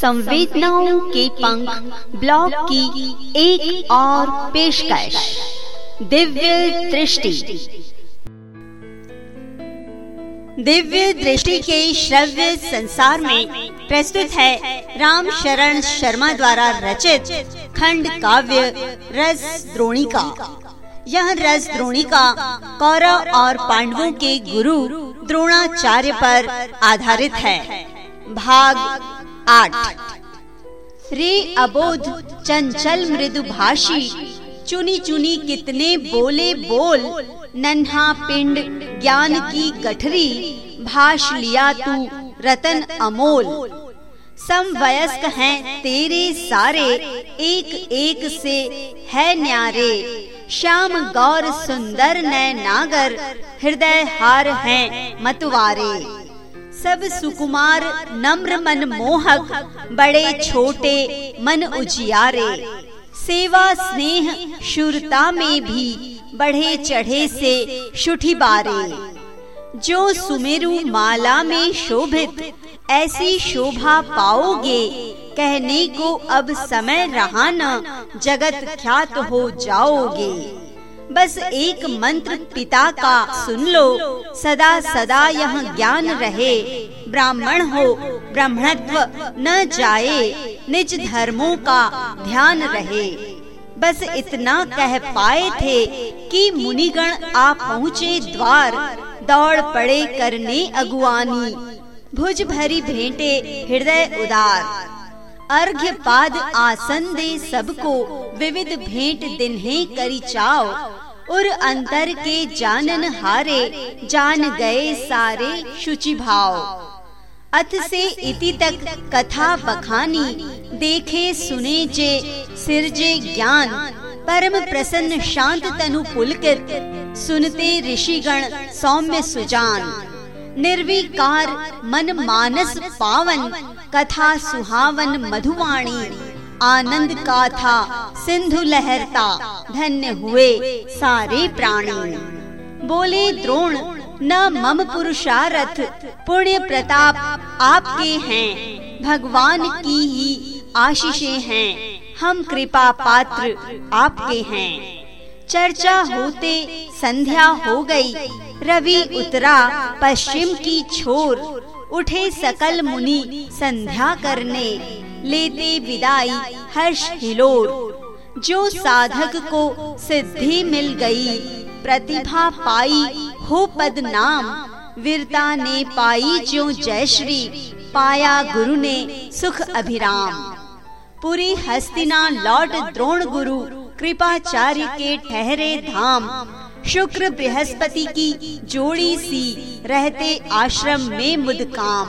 संवेदनाओं के पंख ब्लॉग की एक और पेशकश। दिव्य दृष्टि। दिव्य दृष्टि के श्रव्य संसार में प्रस्तुत है राम शरण शर्मा द्वारा रचित खंड काव्य रस द्रोणिका। यह रस द्रोणिका कौरव और पांडवों के गुरु द्रोणाचार्य पर आधारित है। भाग आठ। रे अबोध चंचल मृदु भाषी, चुनी चुनी कितने बोले बोल, नन्हा पिंड ज्ञान की गठरी, भाष लिया तू रतन अमोल। समवयस्क हैं तेरे सारे, एक एक से है न्यारे। श्याम गौर सुंदर नय नागर हृदय हार हैं मतवारे। सब सुकुमार नम्र मन मोहक, बड़े छोटे मन उजियारे। सेवा स्नेह शुरता में भी बढ़े चढ़े से शुठी बारे जो सुमेरु माला में शोभित, ऐसी शोभा पाओगे, कहने को अब समय रहा न, जगत ख्यात हो जाओगे। बस एक मंत्र पिता का सुन लो। सदा सदा यह ज्ञान रहे। ब्राह्मण हो ब्राह्मणत्व न जाए। निज धर्मों का ध्यान रहे। बस इतना कह पाए थे कि मुनिगण आ पहुँचे द्वार। दौड़ पड़े करने अगुवानी। भुज भरी भेंटे, हृदय उदार। अर्घ्य पाद आसन दे सबको। विविध भेंट दिन्हे करी चाव और अंतर के जानन हारे, जान गए सारे शुचि भाव अथ से इति तक कथा बखानी, देखे सुने जे, सिरजे ज्ञान। परम प्रसन्न शांत तनु पुलकित, सुनते ऋषिगण सौम्य सुजान। निर्विकार मन मानस पावन, कथा सुहावन मधुवाणी। आनंद का था, सिंधु लहरता, धन्य हुए सारे प्राणी। बोले, द्रोण, न मम पुरुषारथ, पुण्य प्रताप आपके हैं, भगवान की ही आशीषे हैं, हम कृपा पात्र आपके हैं। चर्चा होते, संध्या हो गई, रवि उतरा पश्चिम की छोर, उठे सकल मुनि संध्या करने। लेते विदाई हर्ष हिलोर। जो साधक को सिद्धि मिल गई, प्रतिभा पाई हो पद नाम। वीरता ने पाई जो जय श्री, पाया गुरु ने सुख अभिराम। पूरी हस्तिना लौट द्रोण गुरु, कृपाचार्य के ठहरे धाम। शुक्र बृहस्पति की जोड़ी सी, रहते आश्रम में मुदकाम।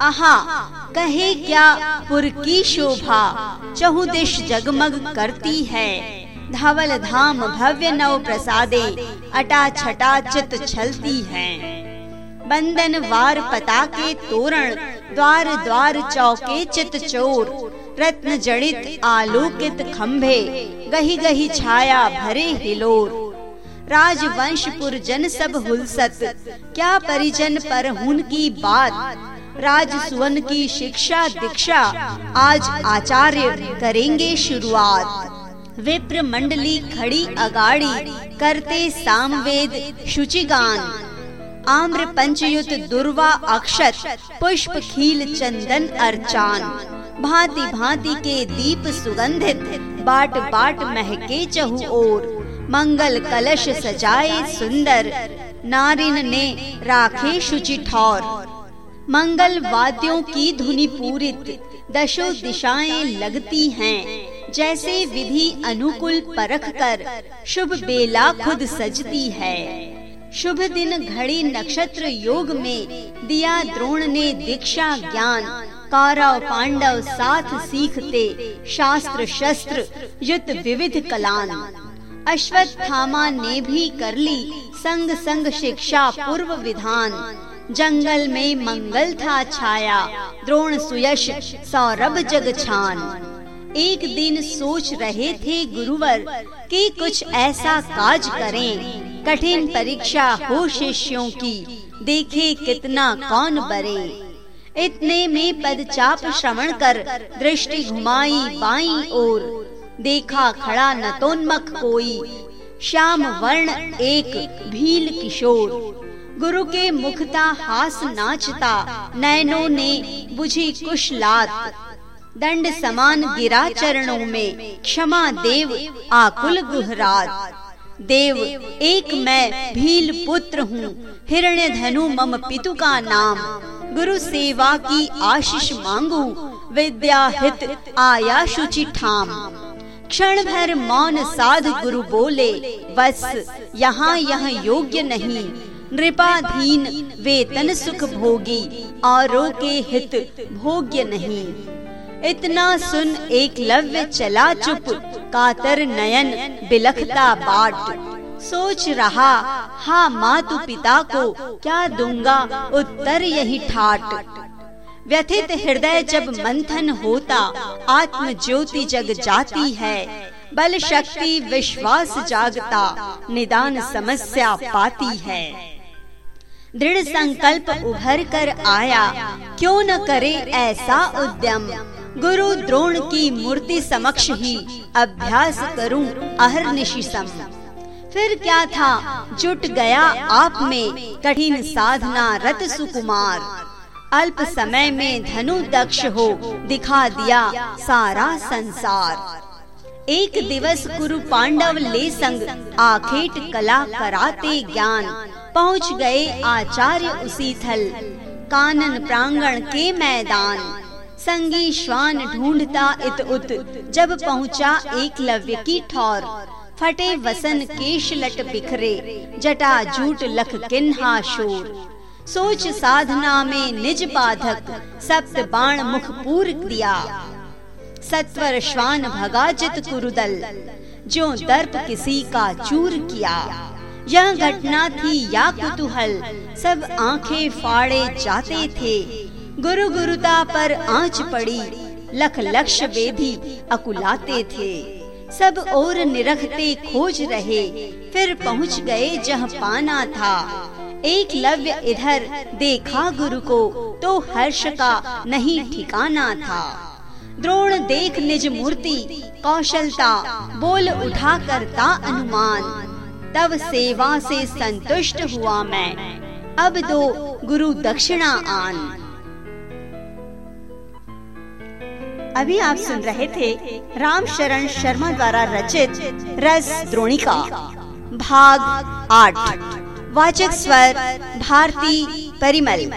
आहा कहे क्या पुर की शोभा? चहुदिश जगमग करती है। धवल धाम भव्य नव प्रसादे अटा छटा चित छलती है। बंदन वार पता के तोरण, द्वार द्वार चौके चित चोर। रत्न जड़ित आलोकित खंभे गही गही छाया भरे हिलोर। राजवंशपुर जन सब हुलसत, क्या परिजन पर हुन की बात? राजसुवन की शिक्षा दीक्षा आज आचार्य करेंगे शुरुआत। विप्र मंडली खड़ी अगाड़ी, करते सामवेद शुचिगान। आम्र पंचयुत दुर्वा अक्षत, पुष्प खील चंदन अर्चान। भांति भांति के दीप सुगंधित, बाट बाट महके चहु ओर। मंगल कलश सजाए सुंदर, नारिन ने राखे शुचि ठौर। मंगल वाद्यों की धुनि पूरित, दशो दिशाएँ लगती हैं। जैसे विधि अनुकूल परख कर, शुभ बेला खुद सजती है। शुभ दिन घड़ी नक्षत्र योग में, दिया द्रोण ने दीक्षा ज्ञान, कौरव पांडव साथ सीखते, शास्त्र शस्त्र युद्ध विविध कलान। अश्वत्थामा ने भी कर ली, संग संग शिक्षा पूर्व विधान। जंगल में मंगल था छाया, द्रोण सुयश सौरभ जग छान। एक दिन सोच रहे थे गुरुवर कि कुछ ऐसा काज करें। कठिन परीक्षा हो शिष्यों की, देखे कितना कौन बरे। इतने में पदचाप श्रवण कर दृष्टि घुमाई बाई ओर। देखा खड़ा नतोन्मक कोई, श्याम वर्ण एक भील किशोर। गुरु के मुखता हास नाचता, नैनों ने बुझी कुशलात। दंड समान गिरा चरणों में, क्षमा देव आकुल गुहरात। देव, एक मैं भील पुत्र हूँ, हिरण्य धनु मम पितु का नाम। गुरु सेवा की आशीष मांगू विद्या हित आया शुचि ठाम। क्षण भर मौन साध गुरु बोले, बस यहाँ यह योग्य नहीं। नृपाधीन वेतन सुख भोगी औरों के हित भोग्य नहीं। इतना सुन एक लव्य चला चुप, कातर नयन बिलखता बाट। सोच रहा, हा मातु पिता को क्या दूँगा उत्तर यही ठाट। व्यथित हृदय जब मंथन होता आत्म ज्योति जग जाती है। बल शक्ति विश्वास जागता, निदान समस्या पाती है। दृढ़ संकल्प उभर कर आया। क्यों न करे ऐसा उद्यम? गुरु द्रोण की मूर्ति समक्ष ही अभ्यास करूँ अहर सम। फिर क्या था? जुट गया आप में कठिन साधना रत सुकुमार। अल्प समय में धनु दक्ष हो दिखा दिया सारा संसार। एक दिवस गुरु पांडव ले संग आखेट कला कराते ज्ञान। पहुँच गए आचार्य उसी थल। कानन प्रांगण के मैदान। संगी श्वान ढूंढता इत उत। जब पहुँचा एक लव्य की ठौर। फटे वसन केश लट बिखरे। जटा जूट लख किन्हा शोर। सोच साधना में निज बाधक। सप्त बाण मुख पूर दिया। सत्वर श्वान भगा जित कुरुदल। जो दर्प किसी का चूर किया। यह घटना थी या कुतूहल। सब आँखें फाड़े जाते थे। गुरु गुरुता पर आँच पड़ी। लख लक्ष वेदी अकुलाते थे। सब और निरखते खोज रहे। फिर पहुँच गए जहाँ पाना था। एक लव्य इधर देखा गुरु को तो हर्ष का नहीं ठिकाना था। द्रोण देख निज मूर्ति, कौशलता, बोल उठा करता अनुमान। तब सेवा से संतुष्ट हुआ मैं। अब दो गुरु दक्षिणा आन। अभी आप सुन रहे थे राम शरण शर्मा द्वारा रचित रस द्रोणिका। भाग आठ। वाचक स्वर, भारती परिमल।